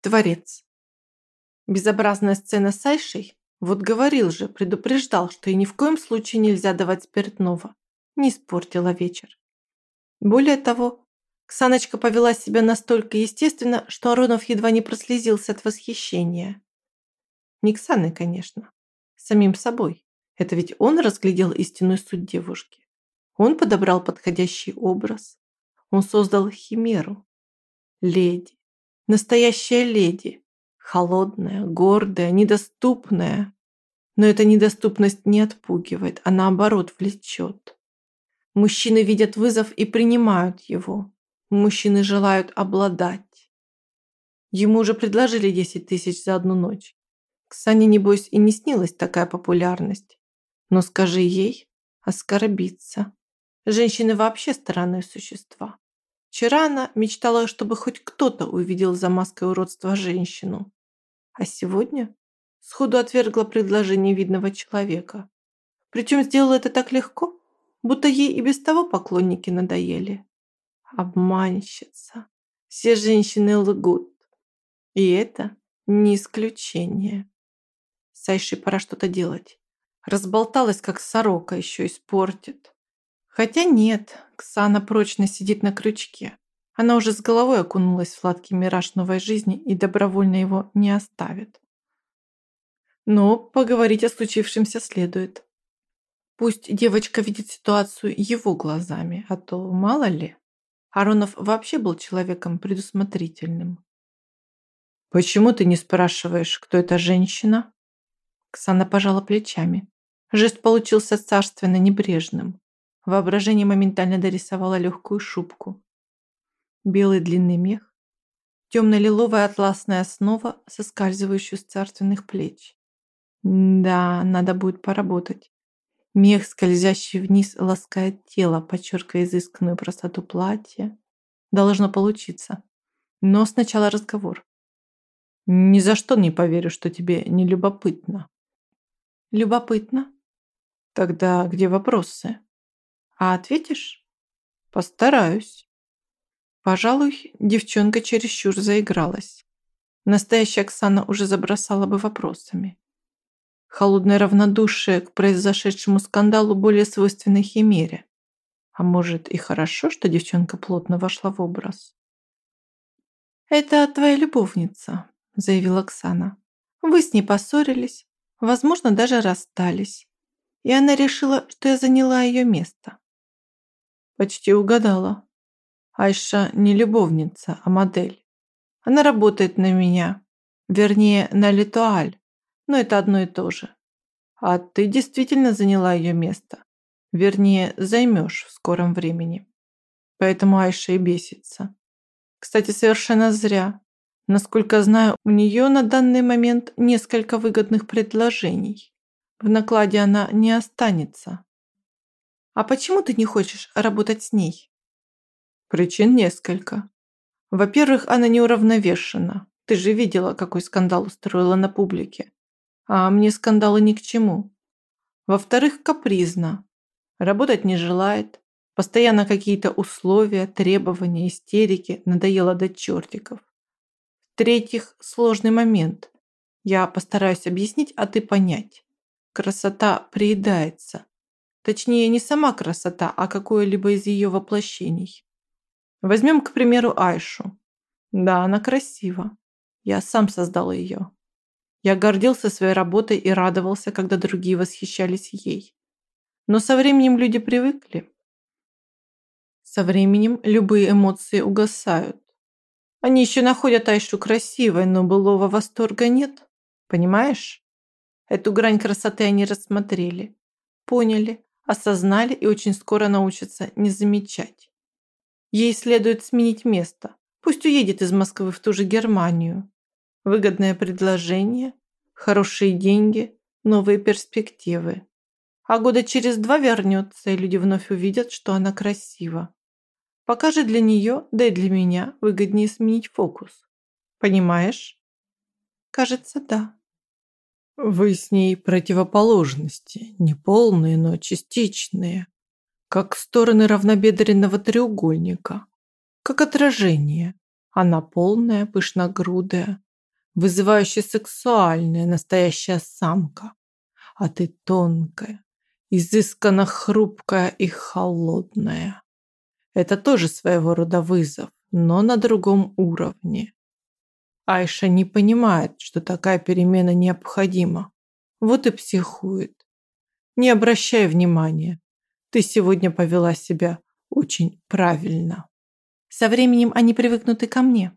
Творец. Безобразная сцена с Айшей? Вот говорил же, предупреждал, что и ни в коем случае нельзя давать спиртного. Не испортила вечер. Более того, Ксаночка повела себя настолько естественно, что Аронов едва не прослезился от восхищения. Не Ксаной, конечно. Самим собой. Это ведь он разглядел истинную суть девушки. Он подобрал подходящий образ. Он создал химеру. Леди. Настоящая леди. Холодная, гордая, недоступная. Но эта недоступность не отпугивает, а наоборот влечет. Мужчины видят вызов и принимают его. Мужчины желают обладать. Ему уже предложили 10 тысяч за одну ночь. Ксане, небось, и не снилась такая популярность. Но скажи ей, оскорбиться. Женщины вообще странные существа. Вчера она мечтала, чтобы хоть кто-то увидел за маской уродства женщину. А сегодня сходу отвергла предложение видного человека. Причем сделала это так легко, будто ей и без того поклонники надоели. Обманщица. Все женщины лгут. И это не исключение. Сайши пора что-то делать. Разболталась, как сорока, еще испортит. Хотя нет, Ксана прочно сидит на крючке. Она уже с головой окунулась в сладкий мираж новой жизни и добровольно его не оставит. Но поговорить о случившемся следует. Пусть девочка видит ситуацию его глазами, а то мало ли. Аронов вообще был человеком предусмотрительным. «Почему ты не спрашиваешь, кто эта женщина?» Ксана пожала плечами. Жест получился царственно небрежным. Воображение моментально дорисовало легкую шубку, белый длинный мех, темно-лиловая атласная основа, соскальзывающая с царственных плеч. Да, надо будет поработать. Мех, скользящий вниз, ласкает тело, подчеркивая изысканную простоту платья. Должно получиться. Но сначала разговор. Ни за что не поверю, что тебе не любопытно. Любопытно? Тогда где вопросы? А ответишь? Постараюсь. Пожалуй, девчонка чересчур заигралась. Настоящая Оксана уже забросала бы вопросами. Холодное равнодушие к произошедшему скандалу более свойственной химере. А может и хорошо, что девчонка плотно вошла в образ. «Это твоя любовница», – заявила Оксана. «Вы с ней поссорились, возможно, даже расстались. И она решила, что я заняла ее место». «Почти угадала», Айша не любовница, а модель. Она работает на меня, вернее, на Литуаль, но это одно и то же. А ты действительно заняла ее место. Вернее, займешь в скором времени. Поэтому Айша и бесится. Кстати, совершенно зря. Насколько знаю, у нее на данный момент несколько выгодных предложений. В накладе она не останется. А почему ты не хочешь работать с ней? Причин несколько. Во-первых, она неуравновешена. Ты же видела, какой скандал устроила на публике. А мне скандалы ни к чему. Во-вторых, капризна. Работать не желает. Постоянно какие-то условия, требования, истерики. Надоело до чертиков. В-третьих, сложный момент. Я постараюсь объяснить, а ты понять. Красота приедается. Точнее, не сама красота, а какое-либо из ее воплощений. Возьмем, к примеру, Айшу. Да, она красива. Я сам создал ее. Я гордился своей работой и радовался, когда другие восхищались ей. Но со временем люди привыкли. Со временем любые эмоции угасают. Они еще находят Айшу красивой, но былого восторга нет. Понимаешь? Эту грань красоты они рассмотрели, поняли, осознали и очень скоро научатся не замечать. Ей следует сменить место. Пусть уедет из Москвы в ту же Германию. Выгодное предложение, хорошие деньги, новые перспективы. А года через два вернется, и люди вновь увидят, что она красива. Пока же для нее, да и для меня, выгоднее сменить фокус. Понимаешь? Кажется, да. Вы с ней противоположности, не полные, но частичные как стороны равнобедренного треугольника, как отражение. Она полная, пышногрудая, вызывающе сексуальная настоящая самка. А ты тонкая, изысканно хрупкая и холодная. Это тоже своего рода вызов, но на другом уровне. Айша не понимает, что такая перемена необходима. Вот и психует. Не обращай внимания. Ты сегодня повела себя очень правильно. Со временем они привыкнут и ко мне.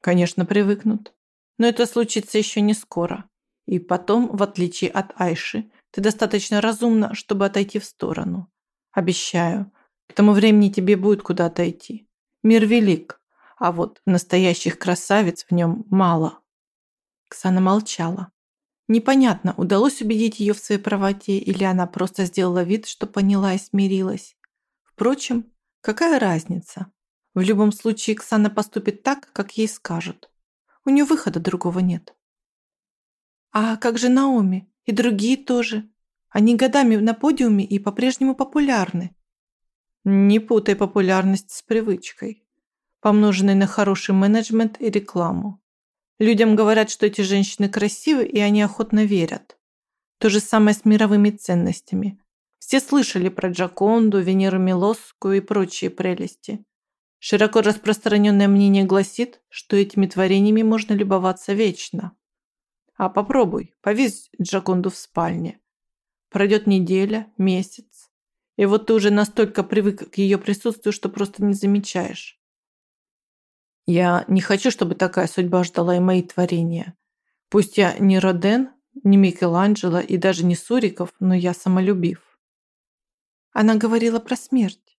Конечно, привыкнут. Но это случится еще не скоро. И потом, в отличие от Айши, ты достаточно разумна, чтобы отойти в сторону. Обещаю, к тому времени тебе будет куда отойти. Мир велик, а вот настоящих красавиц в нем мало. Ксана молчала. Непонятно, удалось убедить ее в своей правоте или она просто сделала вид, что поняла и смирилась. Впрочем, какая разница? В любом случае Ксана поступит так, как ей скажут. У нее выхода другого нет. А как же Наоми? И другие тоже. Они годами на подиуме и по-прежнему популярны. Не путай популярность с привычкой, помноженной на хороший менеджмент и рекламу. Людям говорят, что эти женщины красивы, и они охотно верят. То же самое с мировыми ценностями. Все слышали про Джаконду, Венеру Милосскую и прочие прелести. Широко распространенное мнение гласит, что этими творениями можно любоваться вечно. А попробуй, повесь Джаконду в спальне. Пройдет неделя, месяц, и вот ты уже настолько привык к ее присутствию, что просто не замечаешь. Я не хочу, чтобы такая судьба ждала и мои творения. Пусть я не Роден, не Микеланджело и даже не Суриков, но я самолюбив. Она говорила про смерть.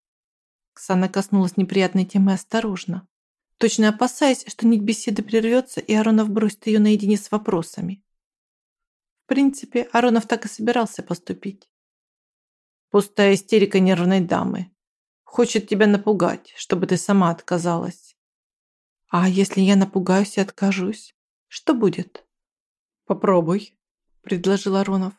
Ксана коснулась неприятной темы осторожно, точно опасаясь, что нить беседы прервется, и Аронов бросит ее наедине с вопросами. В принципе, Аронов так и собирался поступить. Пустая истерика нервной дамы. Хочет тебя напугать, чтобы ты сама отказалась. А если я напугаюсь и откажусь, что будет? Попробуй, предложил Аронов.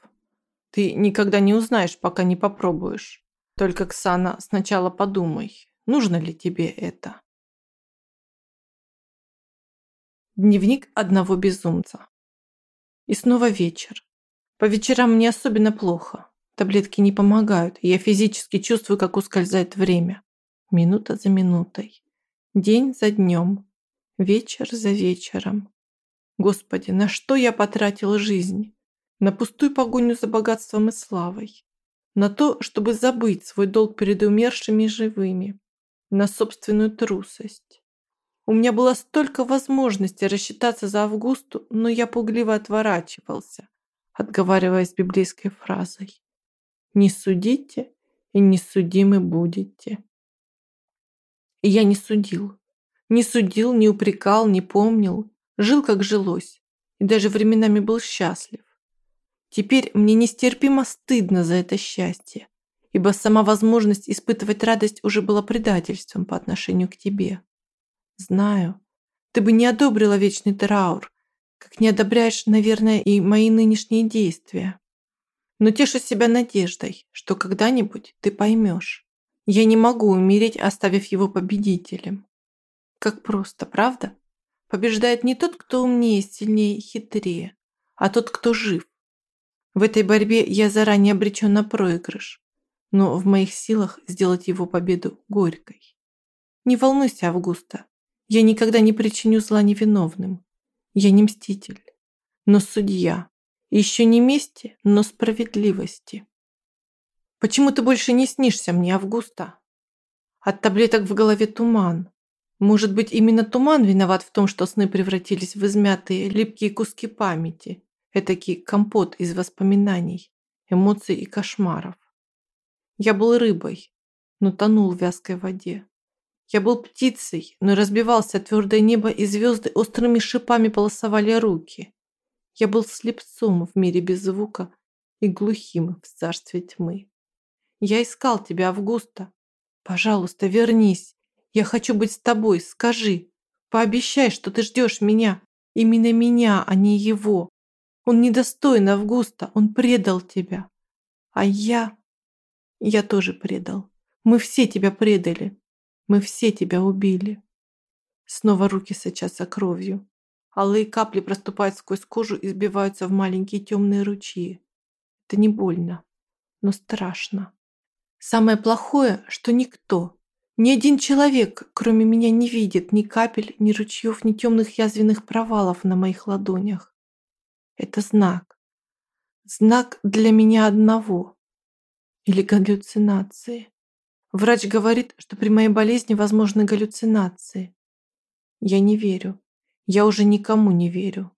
Ты никогда не узнаешь, пока не попробуешь. Только, Ксана, сначала подумай, нужно ли тебе это. Дневник одного безумца. И снова вечер. По вечерам мне особенно плохо. Таблетки не помогают, я физически чувствую, как ускользает время. Минута за минутой. День за днем. Вечер за вечером. Господи, на что я потратил жизнь? На пустую погоню за богатством и славой на то, чтобы забыть свой долг перед умершими и живыми, на собственную трусость. У меня было столько возможностей рассчитаться за Августу, но я пугливо отворачивался, отговариваясь библейской фразой «Не судите, и не судимы будете». И я не судил. Не судил, не упрекал, не помнил. Жил, как жилось. И даже временами был счастлив. Теперь мне нестерпимо стыдно за это счастье, ибо сама возможность испытывать радость уже была предательством по отношению к тебе. Знаю, ты бы не одобрила вечный траур, как не одобряешь, наверное, и мои нынешние действия. Но тешу себя надеждой, что когда-нибудь ты поймешь. Я не могу умереть, оставив его победителем. Как просто, правда? Побеждает не тот, кто умнее, сильнее и хитрее, а тот, кто жив, в этой борьбе я заранее обречен на проигрыш, но в моих силах сделать его победу горькой. Не волнуйся, Августа, я никогда не причиню зла невиновным. Я не мститель, но судья. еще не мести, но справедливости. Почему ты больше не снишься мне, Августа? От таблеток в голове туман. Может быть, именно туман виноват в том, что сны превратились в измятые, липкие куски памяти, Этакий компот из воспоминаний, эмоций и кошмаров. Я был рыбой, но тонул в вязкой воде. Я был птицей, но разбивался твердое небо, и звезды острыми шипами полосовали руки. Я был слепцом в мире без звука и глухим в царстве тьмы. Я искал тебя, Августа. Пожалуйста, вернись. Я хочу быть с тобой. Скажи. Пообещай, что ты ждешь меня. Именно меня, а не его. Он недостоин Августа, он предал тебя. А я... Я тоже предал. Мы все тебя предали. Мы все тебя убили. Снова руки сочатся кровью. Алые капли проступают сквозь кожу и сбиваются в маленькие темные ручьи. Это не больно, но страшно. Самое плохое, что никто, ни один человек, кроме меня, не видит ни капель, ни ручьев, ни темных язвенных провалов на моих ладонях. Это знак. Знак для меня одного. Или галлюцинации. Врач говорит, что при моей болезни возможны галлюцинации. Я не верю. Я уже никому не верю.